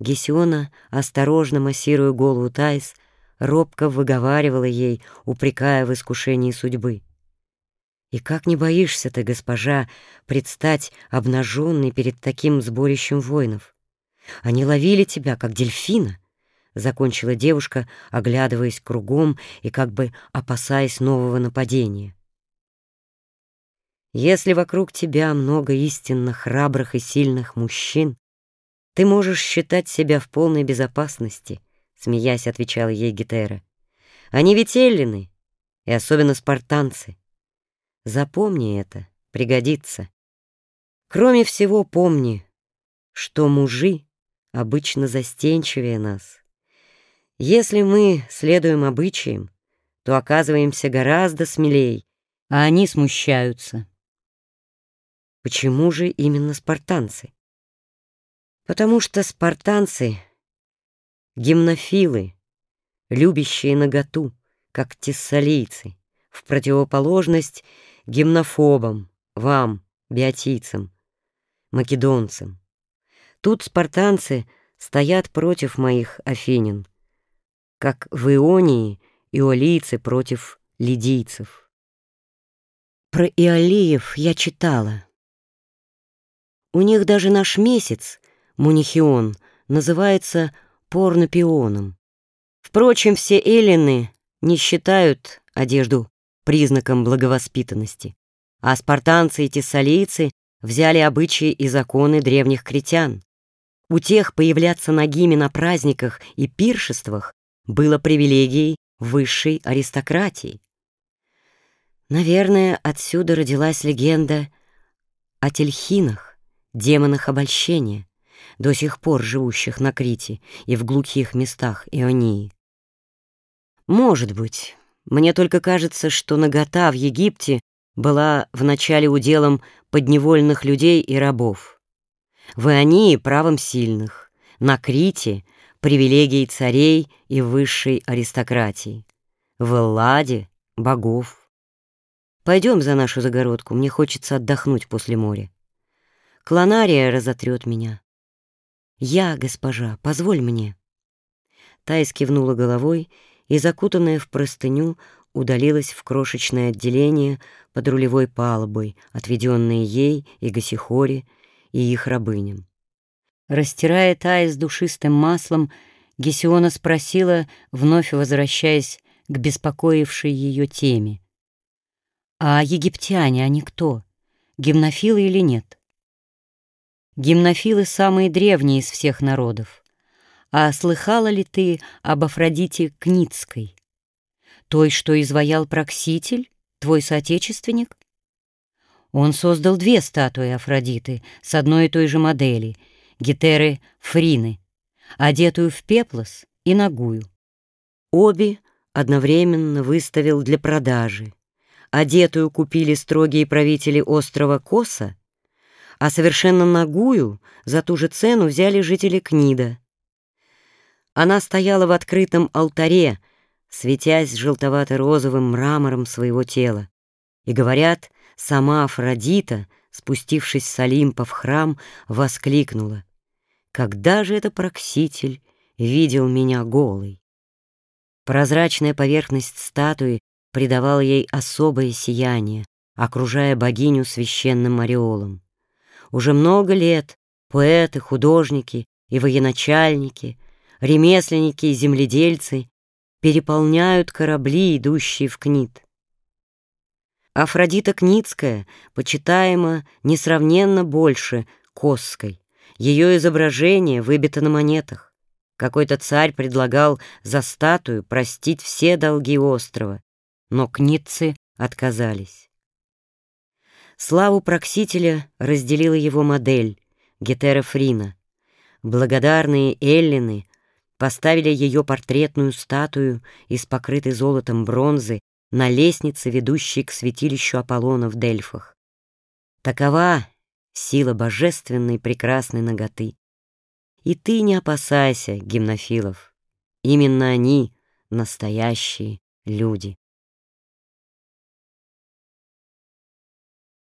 Гесиона, осторожно массируя голову Тайс, робко выговаривала ей, упрекая в искушении судьбы. «И как не боишься ты, госпожа, предстать обнаженной перед таким сборищем воинов? Они ловили тебя, как дельфина!» — закончила девушка, оглядываясь кругом и как бы опасаясь нового нападения. «Если вокруг тебя много истинно храбрых и сильных мужчин, ты можешь считать себя в полной безопасности», — смеясь отвечала ей Гетера. «Они ведь и особенно спартанцы. Запомни это, пригодится. Кроме всего помни, что мужи обычно застенчивее нас. Если мы следуем обычаям, то оказываемся гораздо смелей, а они смущаются. Почему же именно спартанцы? Потому что спартанцы — гимнофилы, любящие наготу, как тессалийцы, в противоположность гимнофобам, вам, биотийцам, македонцам. Тут спартанцы стоят против моих афинин, как в Ионии иолийцы против лидийцев. Про иолиев я читала. У них даже наш месяц, Мунихион, называется порнопионом. Впрочем, все эллины не считают одежду признаком благовоспитанности, а спартанцы и тессалийцы взяли обычаи и законы древних критян. У тех появляться нагими на праздниках и пиршествах было привилегией высшей аристократии. Наверное, отсюда родилась легенда о тельхинах, демонах обольщения, до сих пор живущих на Крите и в глухих местах Ионии. Может быть, мне только кажется, что нагота в Египте была вначале уделом подневольных людей и рабов. В Ионии — правом сильных, на Крите — привилегией царей и высшей аристократии, в Элладе — богов. Пойдем за нашу загородку, мне хочется отдохнуть после моря. Клонария разотрет меня. Я, госпожа, позволь мне. Тайс кивнула головой и, закутанная в простыню, удалилась в крошечное отделение под рулевой палубой, отведенное ей и Гасихоре, и их рабыням. Растирая Тайс душистым маслом, Гесиона спросила, вновь возвращаясь к беспокоившей ее теме. «А египтяне, они кто? Гимнофилы или нет?» Гимнофилы самые древние из всех народов. А слыхала ли ты об Афродите Кницкой? Той, что изваял Прокситель, твой соотечественник? Он создал две статуи Афродиты с одной и той же модели, Гетеры Фрины, одетую в пеплос и ногую. Обе одновременно выставил для продажи. Одетую купили строгие правители острова Коса а совершенно нагую за ту же цену взяли жители Книда. Она стояла в открытом алтаре, светясь желтовато-розовым мрамором своего тела. И, говорят, сама Афродита, спустившись с Олимпа в храм, воскликнула. «Когда же это прокситель видел меня голой?» Прозрачная поверхность статуи придавала ей особое сияние, окружая богиню священным ореолом. Уже много лет поэты, художники и военачальники, ремесленники и земледельцы переполняют корабли, идущие в Книт. Афродита Кницкая почитаема несравненно больше Косской. Ее изображение выбито на монетах. Какой-то царь предлагал за статую простить все долги острова, но книтцы отказались. Славу Проксителя разделила его модель, Гетера Фрина. Благодарные эллины поставили ее портретную статую из покрытой золотом бронзы на лестнице, ведущей к святилищу Аполлона в Дельфах. Такова сила божественной прекрасной ноготы. И ты не опасайся, гимнофилов. Именно они — настоящие люди.